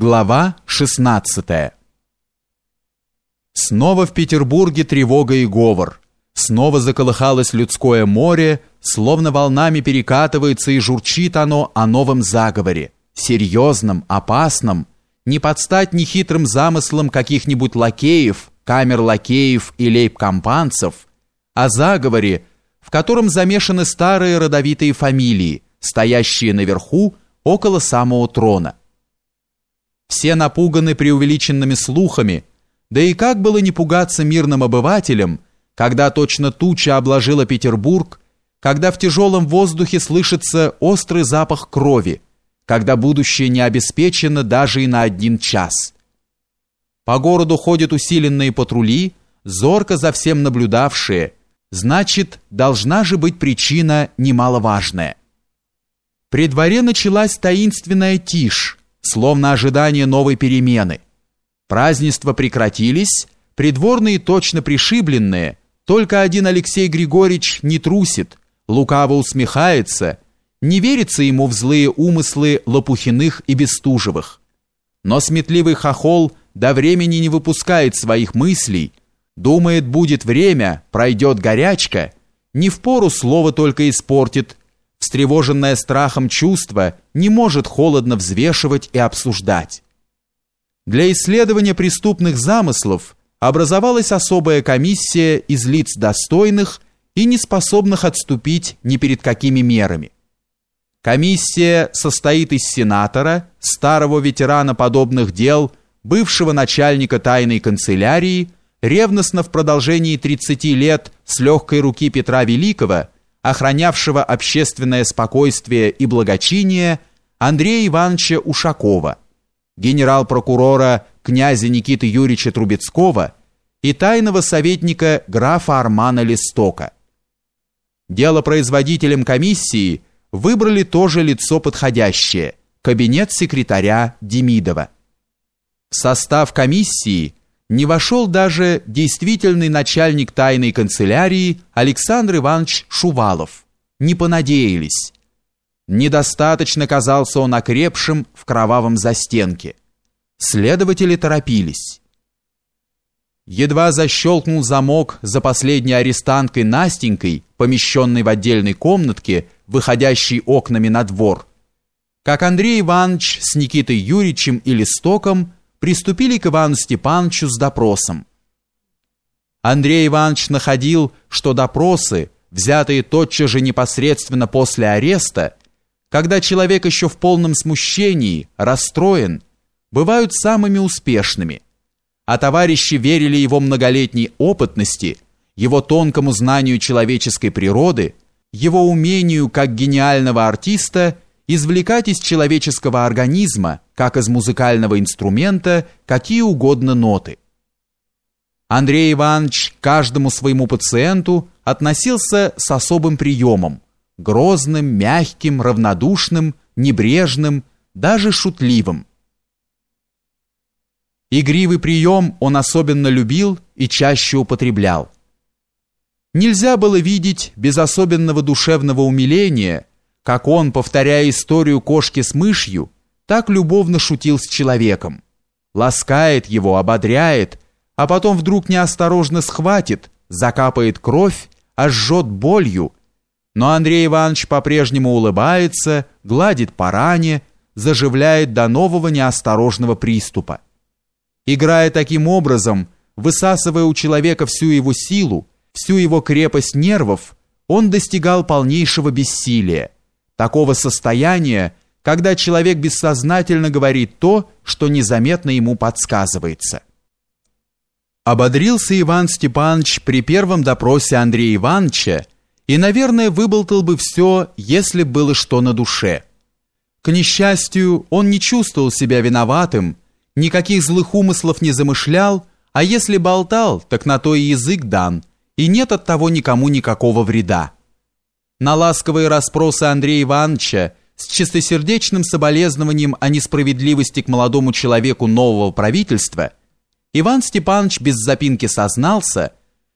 Глава 16 Снова в Петербурге тревога и говор. Снова заколыхалось людское море, словно волнами перекатывается и журчит оно о новом заговоре, серьезном, опасном, не подстать нехитрым замыслам каких-нибудь лакеев, камер-лакеев и лейб-компанцев, о заговоре, в котором замешаны старые родовитые фамилии, стоящие наверху, около самого трона. Все напуганы преувеличенными слухами, да и как было не пугаться мирным обывателям, когда точно туча обложила Петербург, когда в тяжелом воздухе слышится острый запах крови, когда будущее не обеспечено даже и на один час. По городу ходят усиленные патрули, зорко за всем наблюдавшие, значит, должна же быть причина немаловажная. При дворе началась таинственная тишь, словно ожидание новой перемены. Празднества прекратились, придворные точно пришибленные, только один Алексей Григорьевич не трусит, лукаво усмехается, не верится ему в злые умыслы Лопухиных и Бестужевых. Но сметливый хохол до времени не выпускает своих мыслей, думает, будет время, пройдет горячка, не в пору слово только испортит, встревоженное страхом чувство не может холодно взвешивать и обсуждать. Для исследования преступных замыслов образовалась особая комиссия из лиц достойных и неспособных отступить ни перед какими мерами. Комиссия состоит из сенатора, старого ветерана подобных дел, бывшего начальника тайной канцелярии, ревностно в продолжении 30 лет с легкой руки Петра Великого – охранявшего общественное спокойствие и благочиние Андрея Ивановича Ушакова, генерал-прокурора князя Никиты Юрьевича Трубецкого и тайного советника графа Армана Листока. Делопроизводителем комиссии выбрали тоже лицо подходящее – кабинет секретаря Демидова. В состав комиссии не вошел даже действительный начальник тайной канцелярии Александр Иванович Шувалов. Не понадеялись. Недостаточно казался он окрепшим в кровавом застенке. Следователи торопились. Едва защелкнул замок за последней арестанткой Настенькой, помещенной в отдельной комнатке, выходящей окнами на двор, как Андрей Иванович с Никитой Юрьевичем и Листоком приступили к Ивану Степановичу с допросом. Андрей Иванович находил, что допросы, взятые тотчас же непосредственно после ареста, когда человек еще в полном смущении, расстроен, бывают самыми успешными, а товарищи верили его многолетней опытности, его тонкому знанию человеческой природы, его умению как гениального артиста извлекать из человеческого организма, как из музыкального инструмента, какие угодно ноты. Андрей Иванович к каждому своему пациенту относился с особым приемом, грозным, мягким, равнодушным, небрежным, даже шутливым. Игривый прием он особенно любил и чаще употреблял. Нельзя было видеть без особенного душевного умиления как он, повторяя историю кошки с мышью, так любовно шутил с человеком. Ласкает его, ободряет, а потом вдруг неосторожно схватит, закапает кровь, ожжет болью. Но Андрей Иванович по-прежнему улыбается, гладит по ране, заживляет до нового неосторожного приступа. Играя таким образом, высасывая у человека всю его силу, всю его крепость нервов, он достигал полнейшего бессилия такого состояния, когда человек бессознательно говорит то, что незаметно ему подсказывается. Ободрился Иван Степанович при первом допросе Андрея Ивановича и, наверное, выболтал бы все, если было что на душе. К несчастью, он не чувствовал себя виноватым, никаких злых умыслов не замышлял, а если болтал, так на то и язык дан, и нет от того никому никакого вреда. На ласковые расспросы Андрея Ивановича с чистосердечным соболезнованием о несправедливости к молодому человеку нового правительства Иван Степанович без запинки сознался,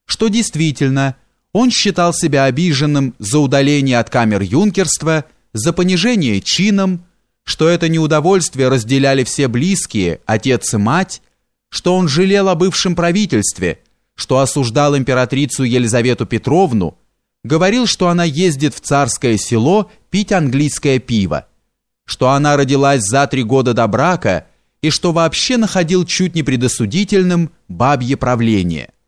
что действительно он считал себя обиженным за удаление от камер юнкерства, за понижение чином, что это неудовольствие разделяли все близкие, отец и мать, что он жалел о бывшем правительстве, что осуждал императрицу Елизавету Петровну, говорил, что она ездит в царское село пить английское пиво, что она родилась за три года до брака и что вообще находил чуть не предосудительным бабье правление –